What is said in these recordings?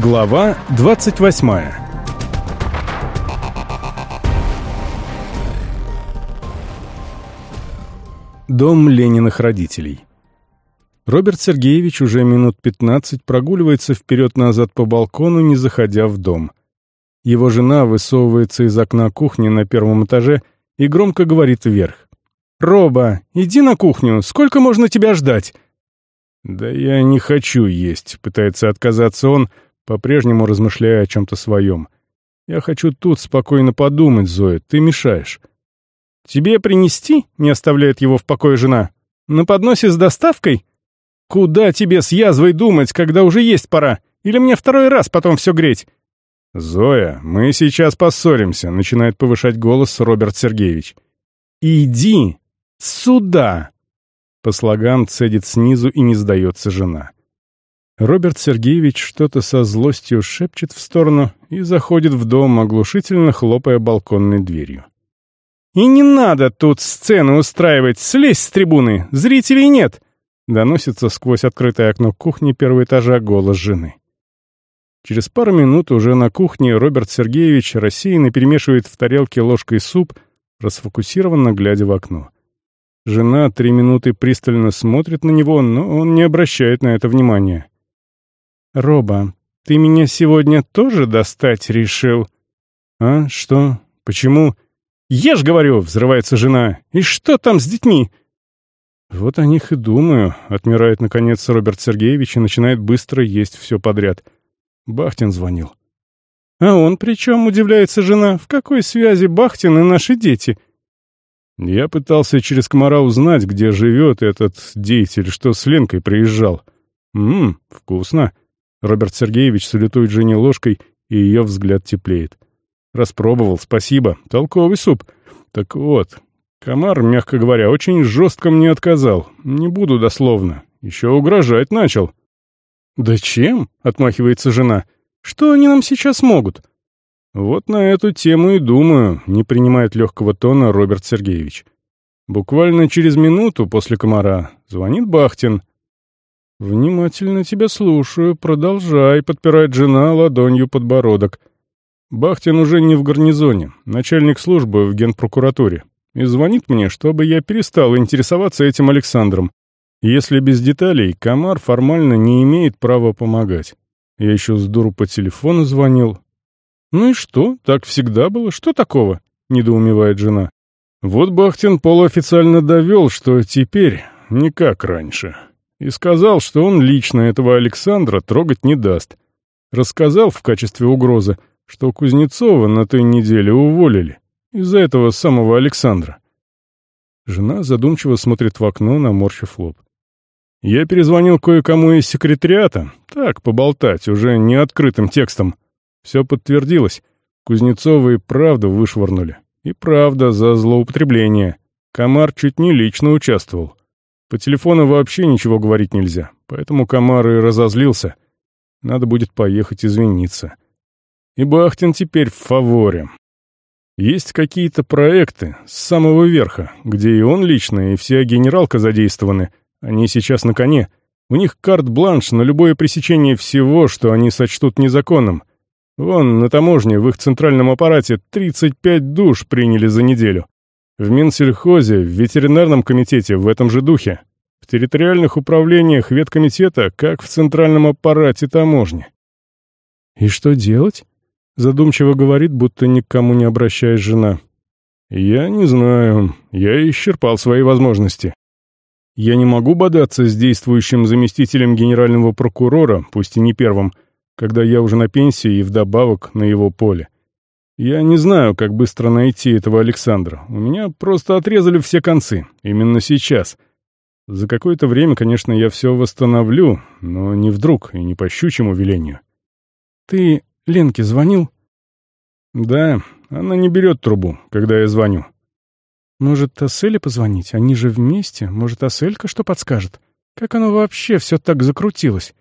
Глава 28 Дом Лениных родителей Роберт Сергеевич уже минут 15 прогуливается вперед-назад по балкону, не заходя в дом. Его жена высовывается из окна кухни на первом этаже и громко говорит вверх. «Роба, иди на кухню, сколько можно тебя ждать?» «Да я не хочу есть», — пытается отказаться он, по-прежнему размышляя о чем-то своем. «Я хочу тут спокойно подумать, Зоя, ты мешаешь». «Тебе принести?» — не оставляет его в покое жена. «На подносе с доставкой? Куда тебе с язвой думать, когда уже есть пора? Или мне второй раз потом все греть?» «Зоя, мы сейчас поссоримся», — начинает повышать голос Роберт Сергеевич. «Иди сюда!» По слогам цедит снизу и не сдается жена. Роберт Сергеевич что-то со злостью шепчет в сторону и заходит в дом, оглушительно хлопая балконной дверью. «И не надо тут сцену устраивать! Слезь с трибуны! Зрителей нет!» Доносится сквозь открытое окно кухни первого этажа голос жены. Через пару минут уже на кухне Роберт Сергеевич рассеянно перемешивает в тарелке ложкой суп, расфокусированно глядя в окно. Жена три минуты пристально смотрит на него, но он не обращает на это внимания. «Роба, ты меня сегодня тоже достать решил?» «А? Что? Почему?» «Ешь, говорю!» — взрывается жена. «И что там с детьми?» «Вот о них и думаю», — отмирает наконец Роберт Сергеевич и начинает быстро есть все подряд. Бахтин звонил. «А он при чем?» — удивляется жена. «В какой связи Бахтин и наши дети?» Я пытался через комара узнать, где живет этот деятель, что с Ленкой приезжал. Ммм, вкусно. Роберт Сергеевич салютует жене ложкой, и ее взгляд теплеет. Распробовал, спасибо. Толковый суп. Так вот, комар, мягко говоря, очень жестко мне отказал. Не буду дословно. Еще угрожать начал. «Да чем?» — отмахивается жена. «Что они нам сейчас могут?» «Вот на эту тему и думаю», — не принимает легкого тона Роберт Сергеевич. Буквально через минуту после комара звонит Бахтин — «Внимательно тебя слушаю. Продолжай», — подпирает жена ладонью подбородок. Бахтин уже не в гарнизоне, начальник службы в генпрокуратуре. И звонит мне, чтобы я перестал интересоваться этим Александром. Если без деталей, Комар формально не имеет права помогать. Я еще с дуру по телефону звонил. «Ну и что? Так всегда было. Что такого?» — недоумевает жена. Вот Бахтин полуофициально довел, что теперь не как раньше и сказал, что он лично этого Александра трогать не даст. Рассказал в качестве угрозы, что Кузнецова на той неделе уволили из-за этого самого Александра. Жена задумчиво смотрит в окно, наморщив лоб. Я перезвонил кое-кому из секретариата, так, поболтать, уже не открытым текстом. Все подтвердилось. Кузнецова и правда вышвырнули. И правда за злоупотребление. Комар чуть не лично участвовал. По телефону вообще ничего говорить нельзя, поэтому Комар и разозлился. Надо будет поехать извиниться. И Бахтин теперь в фаворе. Есть какие-то проекты с самого верха, где и он лично, и вся генералка задействованы. Они сейчас на коне. У них карт-бланш на любое пресечение всего, что они сочтут незаконным. Вон, на таможне, в их центральном аппарате 35 душ приняли за неделю. В Минсельхозе, в ветеринарном комитете в этом же духе. В территориальных управлениях веткомитета, как в центральном аппарате таможни. «И что делать?» — задумчиво говорит, будто ни к кому не обращаясь жена. «Я не знаю. Я исчерпал свои возможности. Я не могу бодаться с действующим заместителем генерального прокурора, пусть и не первым, когда я уже на пенсии и вдобавок на его поле. Я не знаю, как быстро найти этого Александра. У меня просто отрезали все концы. Именно сейчас. За какое-то время, конечно, я все восстановлю, но не вдруг и не по щучьему велению. Ты Ленке звонил? Да, она не берет трубу, когда я звоню. Может, Асселе позвонить? Они же вместе. Может, Асселька что подскажет? Как оно вообще все так закрутилось?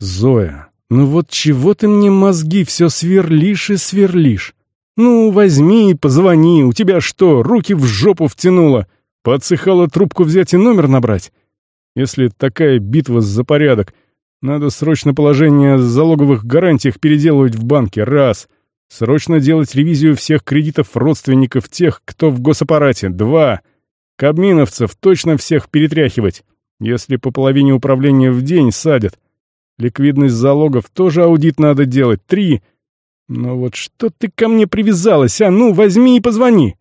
Зоя, ну вот чего ты мне мозги все сверлишь и сверлишь? Ну, возьми и позвони, у тебя что, руки в жопу втянуло? Подсыхала трубку взять и номер набрать? Если такая битва за порядок, Надо срочно положение о залоговых гарантиях переделывать в банке. Раз. Срочно делать ревизию всех кредитов родственников тех, кто в госаппарате. Два. Кабминовцев точно всех перетряхивать. Если по половине управления в день садят. Ликвидность залогов тоже аудит надо делать. Три. Но вот что ты ко мне привязалась, а? Ну, возьми и позвони.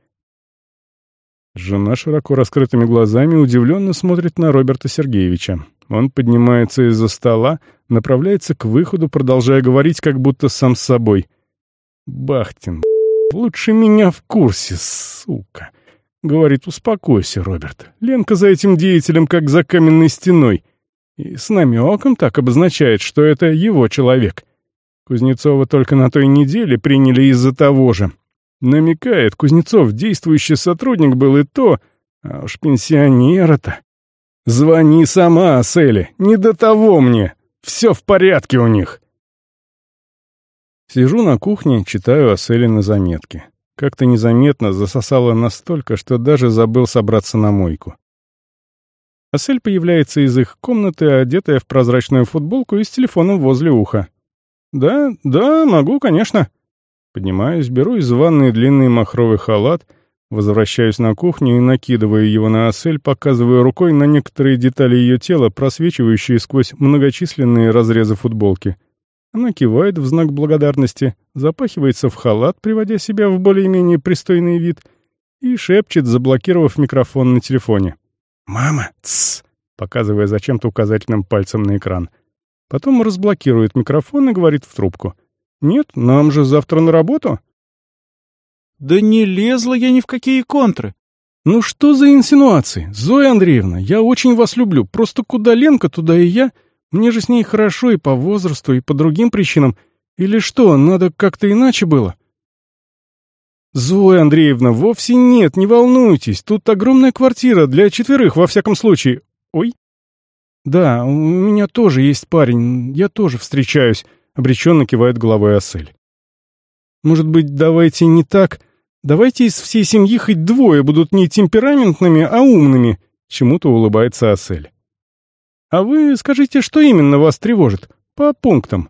Жена широко раскрытыми глазами удивленно смотрит на Роберта Сергеевича. Он поднимается из-за стола, направляется к выходу, продолжая говорить, как будто сам с собой. «Бахтин, лучше меня в курсе, сука!» Говорит, успокойся, Роберт. Ленка за этим деятелем, как за каменной стеной. И с намеком так обозначает, что это его человек. Кузнецова только на той неделе приняли из-за того же. Намекает, Кузнецов действующий сотрудник был и то, а уж пенсионера-то. «Звони сама, Селли, не до того мне. Все в порядке у них». Сижу на кухне, читаю Асели на заметке. Как-то незаметно засосало настолько, что даже забыл собраться на мойку. Асель появляется из их комнаты, одетая в прозрачную футболку и с телефоном возле уха. «Да, да, могу, конечно». Поднимаюсь, беру из ванной длинный махровый халат — Возвращаюсь на кухню и накидываю его на осель, показываю рукой на некоторые детали ее тела, просвечивающие сквозь многочисленные разрезы футболки. Она кивает в знак благодарности, запахивается в халат, приводя себя в более-менее пристойный вид, и шепчет, заблокировав микрофон на телефоне. «Мама, тссс!» показывая зачем-то указательным пальцем на экран. Потом разблокирует микрофон и говорит в трубку. «Нет, нам же завтра на работу!» Да не лезла я ни в какие контры. Ну что за инсинуации? Зоя Андреевна, я очень вас люблю. Просто куда Ленка, туда и я. Мне же с ней хорошо и по возрасту, и по другим причинам. Или что, надо как-то иначе было? Зоя Андреевна, вовсе нет, не волнуйтесь. Тут огромная квартира для четверых, во всяком случае. Ой. Да, у меня тоже есть парень, я тоже встречаюсь. Обреченно кивает головой Ассель. Может быть, давайте не так... Давайте из всей семьи хоть двое будут не темпераментными, а умными», — чему-то улыбается Асель. «А вы скажите, что именно вас тревожит? По пунктам».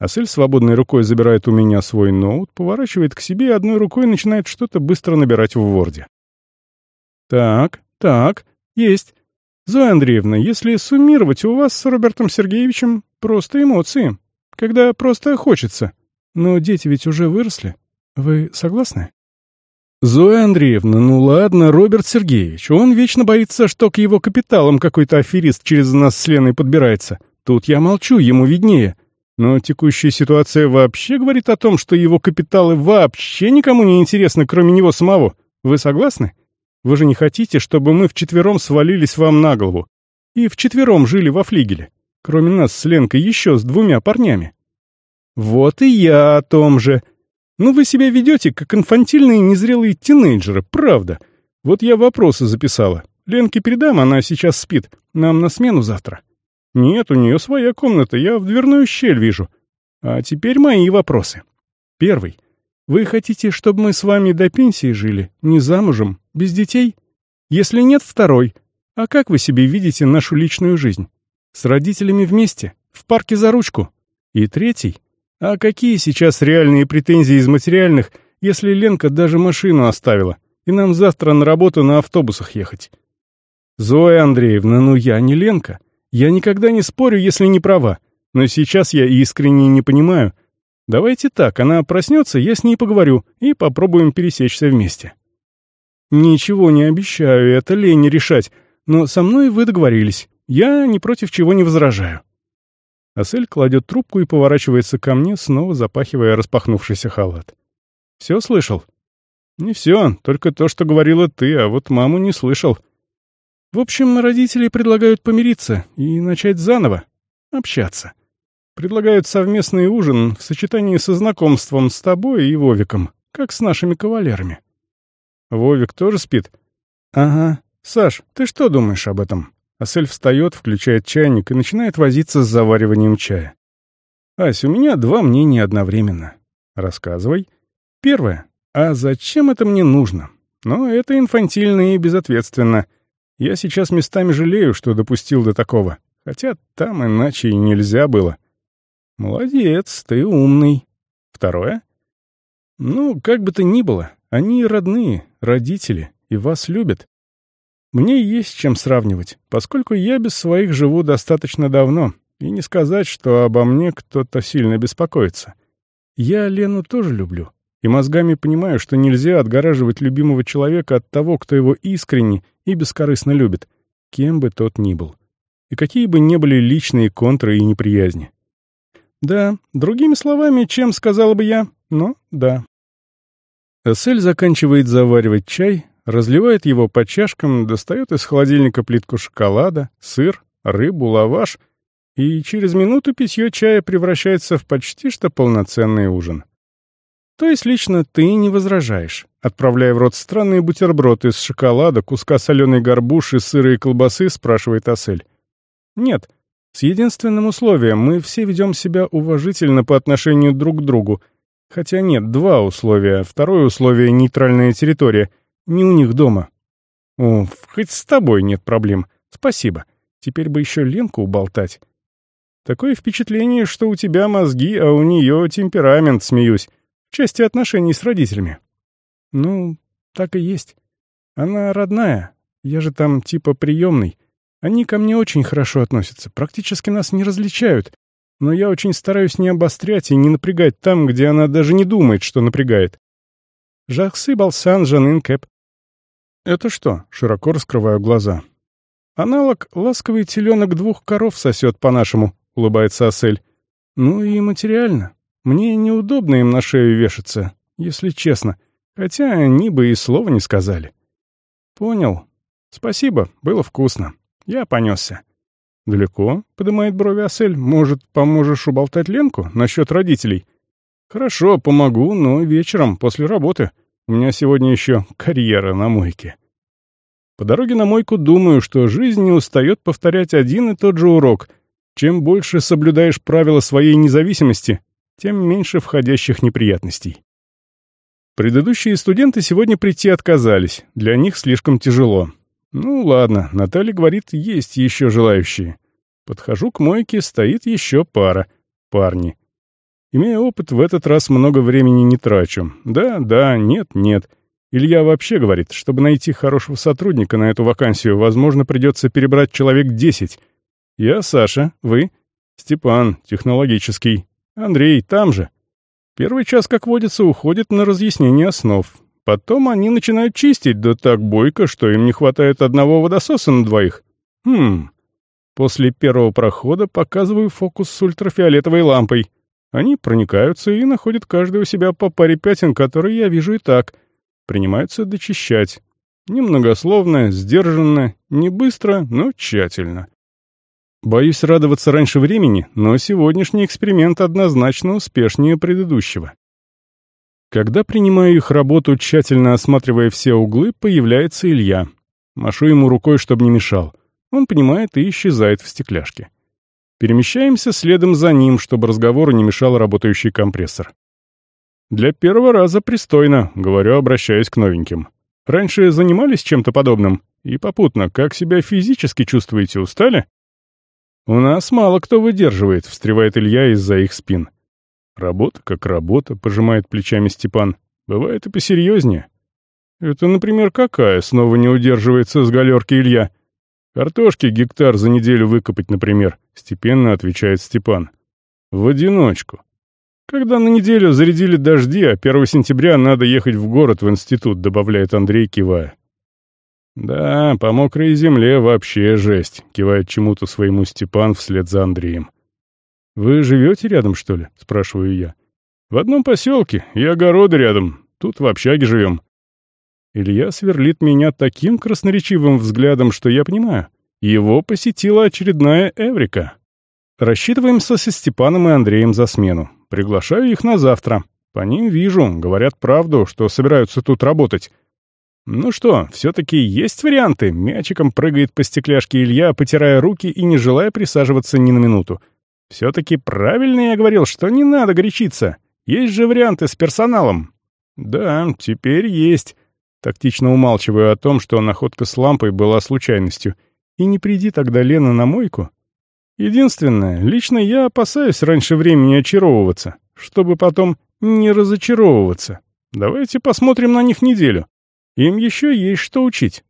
Асель свободной рукой забирает у меня свой ноут, поворачивает к себе и одной рукой начинает что-то быстро набирать в Ворде. «Так, так, есть. Зоя Андреевна, если суммировать, у вас с Робертом Сергеевичем просто эмоции. Когда просто хочется. Но дети ведь уже выросли. Вы согласны? Зоя Андреевна, ну ладно, Роберт Сергеевич, он вечно боится, что к его капиталам какой-то аферист через нас с Леной подбирается. Тут я молчу, ему виднее. Но текущая ситуация вообще говорит о том, что его капиталы вообще никому не интересны, кроме него самого. Вы согласны? Вы же не хотите, чтобы мы вчетвером свалились вам на голову. И вчетвером жили во флигеле. Кроме нас с Ленкой еще с двумя парнями. Вот и я о том же. Ну вы себя ведете, как инфантильные незрелые тинейджеры, правда. Вот я вопросы записала. Ленке передам, она сейчас спит. Нам на смену завтра. Нет, у нее своя комната, я в дверную щель вижу. А теперь мои вопросы. Первый. Вы хотите, чтобы мы с вами до пенсии жили, не замужем, без детей? Если нет, второй. А как вы себе видите нашу личную жизнь? С родителями вместе, в парке за ручку. И третий. А какие сейчас реальные претензии из материальных, если Ленка даже машину оставила, и нам завтра на работу на автобусах ехать? Зоя Андреевна, ну я не Ленка. Я никогда не спорю, если не права. Но сейчас я искренне не понимаю. Давайте так, она проснется, я с ней поговорю, и попробуем пересечься вместе. Ничего не обещаю, это лень решать, но со мной вы договорились. Я ни против чего не возражаю. Асель кладет трубку и поворачивается ко мне, снова запахивая распахнувшийся халат. «Все слышал?» «Не все, только то, что говорила ты, а вот маму не слышал». «В общем, родители предлагают помириться и начать заново, общаться. Предлагают совместный ужин в сочетании со знакомством с тобой и Вовиком, как с нашими кавалерами». «Вовик тоже спит?» «Ага. Саш, ты что думаешь об этом?» Асель встает, включает чайник и начинает возиться с завариванием чая. «Ась, у меня два мнения одновременно. Рассказывай. Первое. А зачем это мне нужно? Но это инфантильно и безответственно. Я сейчас местами жалею, что допустил до такого. Хотя там иначе и нельзя было. Молодец, ты умный. Второе? Ну, как бы то ни было, они родные, родители, и вас любят. Мне есть чем сравнивать, поскольку я без своих живу достаточно давно, и не сказать, что обо мне кто-то сильно беспокоится. Я Лену тоже люблю, и мозгами понимаю, что нельзя отгораживать любимого человека от того, кто его искренне и бескорыстно любит, кем бы тот ни был. И какие бы ни были личные контры и неприязни. Да, другими словами, чем сказала бы я, но да. Эссель заканчивает заваривать чай, разливает его по чашкам, достает из холодильника плитку шоколада, сыр, рыбу, лаваш — и через минуту питье чая превращается в почти что полноценный ужин. То есть лично ты не возражаешь, отправляя в рот странный бутерброд из шоколада, куска соленой горбуши, сыра и колбасы, спрашивает Асель. Нет, с единственным условием, мы все ведем себя уважительно по отношению друг к другу. Хотя нет, два условия. Второе условие — нейтральная территория. Не у них дома. О, хоть с тобой нет проблем. Спасибо. Теперь бы еще Ленку уболтать. Такое впечатление, что у тебя мозги, а у нее темперамент, смеюсь, части отношений с родителями. Ну, так и есть. Она родная, я же там типа приемный. Они ко мне очень хорошо относятся, практически нас не различают. Но я очень стараюсь не обострять и не напрягать там, где она даже не думает, что напрягает. Жахсы Балсан Жанин Кэп. Это что? Широко раскрываю глаза. Аналог ласковый теленок двух коров сосет по-нашему, — улыбается Асель. «Ну и материально. Мне неудобно им на шею вешаться, если честно, хотя они бы и слова не сказали». «Понял. Спасибо, было вкусно. Я понесся». «Далеко?» — поднимает брови Асель. «Может, поможешь уболтать Ленку насчет родителей?» «Хорошо, помогу, но вечером, после работы. У меня сегодня еще карьера на мойке». По дороге на мойку думаю, что жизнь не устает повторять один и тот же урок — чем больше соблюдаешь правила своей независимости, тем меньше входящих неприятностей. Предыдущие студенты сегодня прийти отказались, для них слишком тяжело. Ну ладно, Наталья говорит, есть еще желающие. Подхожу к мойке, стоит еще пара. Парни. Имея опыт, в этот раз много времени не трачу. Да, да, нет, нет. Илья вообще говорит, чтобы найти хорошего сотрудника на эту вакансию, возможно, придется перебрать человек десять, «Я Саша, вы?» «Степан, технологический. Андрей, там же». Первый час, как водится, уходит на разъяснение основ. Потом они начинают чистить, да так бойко, что им не хватает одного водососа на двоих. Хм. После первого прохода показываю фокус с ультрафиолетовой лампой. Они проникаются и находят каждый у себя по паре пятен, которые я вижу и так. Принимаются дочищать. Немногословно, сдержанно, не быстро, но тщательно. Боюсь радоваться раньше времени, но сегодняшний эксперимент однозначно успешнее предыдущего. Когда принимаю их работу, тщательно осматривая все углы, появляется Илья. Машу ему рукой, чтобы не мешал. Он понимает и исчезает в стекляшке. Перемещаемся следом за ним, чтобы разговору не мешал работающий компрессор. «Для первого раза пристойно», — говорю, обращаясь к новеньким. «Раньше занимались чем-то подобным? И попутно, как себя физически чувствуете, устали?» «У нас мало кто выдерживает», — встревает Илья из-за их спин. «Работа как работа», — пожимает плечами Степан. «Бывает и посерьезнее». «Это, например, какая?» — снова не удерживается с галерки Илья. «Картошки гектар за неделю выкопать, например», — степенно отвечает Степан. «В одиночку. Когда на неделю зарядили дожди, а 1 сентября надо ехать в город, в институт», — добавляет Андрей, кивая. «Да, по мокрой земле вообще жесть», — кивает чему-то своему Степан вслед за Андреем. «Вы живете рядом, что ли?» — спрашиваю я. «В одном поселке, и огороды рядом. Тут в общаге живем». Илья сверлит меня таким красноречивым взглядом, что я понимаю. Его посетила очередная Эврика. Рассчитываемся со Степаном и Андреем за смену. Приглашаю их на завтра. По ним вижу, говорят правду, что собираются тут работать. Ну что, все-таки есть варианты? Мячиком прыгает по стекляшке Илья, потирая руки и не желая присаживаться ни на минуту. Все-таки правильно я говорил, что не надо горячиться. Есть же варианты с персоналом. Да, теперь есть. Тактично умалчиваю о том, что находка с лампой была случайностью. И не приди тогда Лена на мойку. Единственное, лично я опасаюсь раньше времени очаровываться, чтобы потом не разочаровываться. Давайте посмотрим на них неделю. Им еще есть что учить.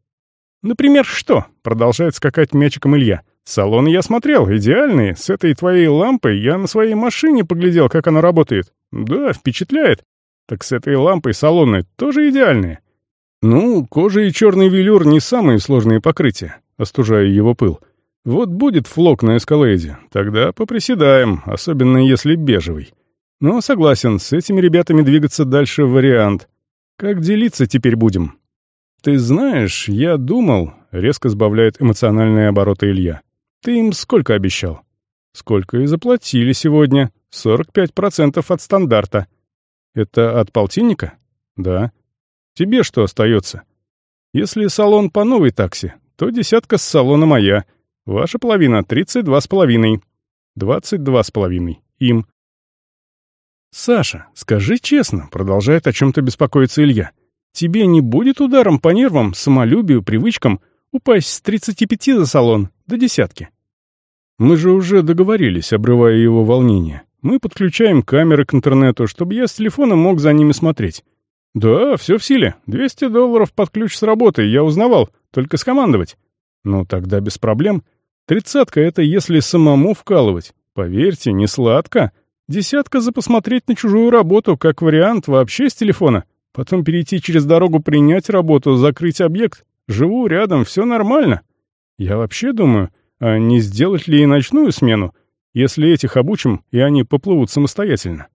Например, что? Продолжает скакать мячиком Илья. Салон я смотрел, идеальные. С этой твоей лампой я на своей машине поглядел, как она работает. Да, впечатляет. Так с этой лампой салоны тоже идеальные. Ну, кожа и черный велюр не самые сложные покрытия, остужая его пыл. Вот будет флок на эскалейде, тогда поприседаем, особенно если бежевый. Но согласен, с этими ребятами двигаться дальше вариант. Как делиться теперь будем? Ты знаешь, я думал, резко сбавляет эмоциональные обороты Илья. Ты им сколько обещал? Сколько и заплатили сегодня? 45% от стандарта. Это от полтинника? Да. Тебе что остается? Если салон по новой такси, то десятка с салона моя. Ваша половина — тридцать два с половиной. Двадцать два с половиной. Им. «Саша, скажи честно», — продолжает о чем-то беспокоиться Илья. «Тебе не будет ударом по нервам, самолюбию, привычкам упасть с 35 за салон до десятки?» «Мы же уже договорились, обрывая его волнение. Мы подключаем камеры к интернету, чтобы я с телефона мог за ними смотреть». «Да, все в силе. 200 долларов под ключ с работы, я узнавал. Только скомандовать». «Ну, тогда без проблем. Тридцатка — это если самому вкалывать. Поверьте, не сладко. Десятка за посмотреть на чужую работу, как вариант, вообще с телефона. Потом перейти через дорогу, принять работу, закрыть объект. Живу рядом, все нормально. Я вообще думаю, а не сделать ли и ночную смену, если этих обучим, и они поплывут самостоятельно.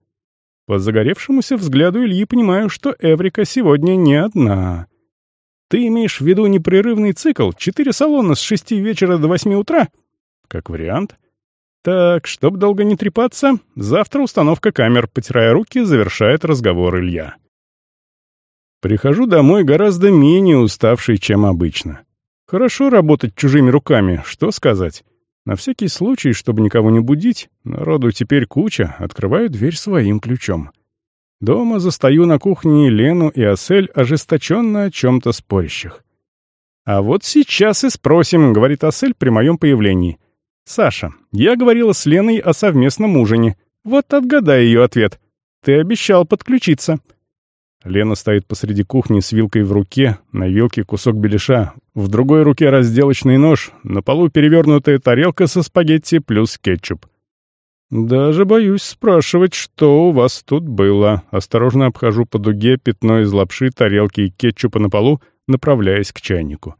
По загоревшемуся взгляду Ильи понимаю, что Эврика сегодня не одна. Ты имеешь в виду непрерывный цикл, четыре салона с шести вечера до восьми утра? Как вариант. Так, чтоб долго не трепаться, завтра установка камер, потирая руки, завершает разговор Илья. Прихожу домой гораздо менее уставший, чем обычно. Хорошо работать чужими руками, что сказать. На всякий случай, чтобы никого не будить, народу теперь куча, открываю дверь своим ключом. Дома застаю на кухне Лену и Асель, ожесточенно о чем-то спорящих. «А вот сейчас и спросим», — говорит Асель при моем появлении. «Саша, я говорила с Леной о совместном ужине. Вот отгадай ее ответ. Ты обещал подключиться». Лена стоит посреди кухни с вилкой в руке, на вилке кусок беляша, в другой руке разделочный нож, на полу перевернутая тарелка со спагетти плюс кетчуп. «Даже боюсь спрашивать, что у вас тут было». Осторожно обхожу по дуге пятно из лапши, тарелки и кетчупа на полу, направляясь к чайнику.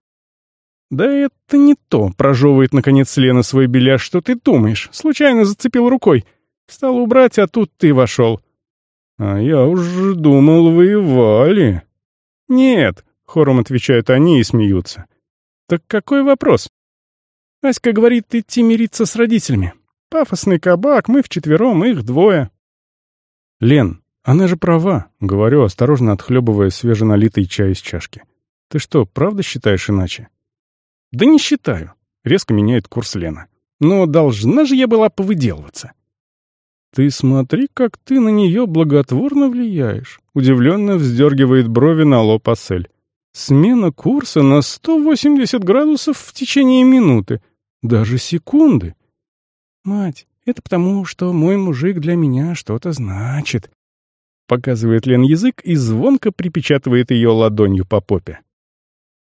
«Да это не то», — прожевывает, наконец, Лена свой беляш, что ты думаешь. Случайно зацепил рукой. Стал убрать, а тут ты вошел. «А я уж думал, воевали». «Нет», — хором отвечают они и смеются. «Так какой вопрос?» Аська говорит идти мириться с родителями. Пафосный кабак, мы вчетвером, их двое. «Лен, она же права», — говорю, осторожно отхлебывая свеженалитый чай из чашки. «Ты что, правда считаешь иначе?» «Да не считаю», — резко меняет курс Лена. «Но должна же я была повыделываться». «Ты смотри, как ты на нее благотворно влияешь», — удивленно вздергивает брови на лоб Асель. «Смена курса на 180 градусов в течение минуты, даже секунды». «Мать, это потому, что мой мужик для меня что-то значит», — показывает Лен язык и звонко припечатывает ее ладонью по попе.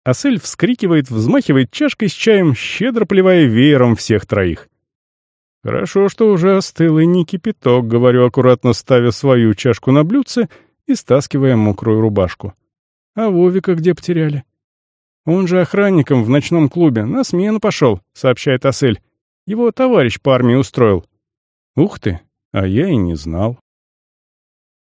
Асель вскрикивает, взмахивает чашкой с чаем, щедро плевая веером всех троих. «Хорошо, что уже остыл и не кипяток», — говорю, аккуратно ставя свою чашку на блюдце и стаскивая мокрую рубашку. «А Вовика где потеряли?» «Он же охранником в ночном клубе, на смену пошел», — сообщает Асель. «Его товарищ по армии устроил». «Ух ты, а я и не знал».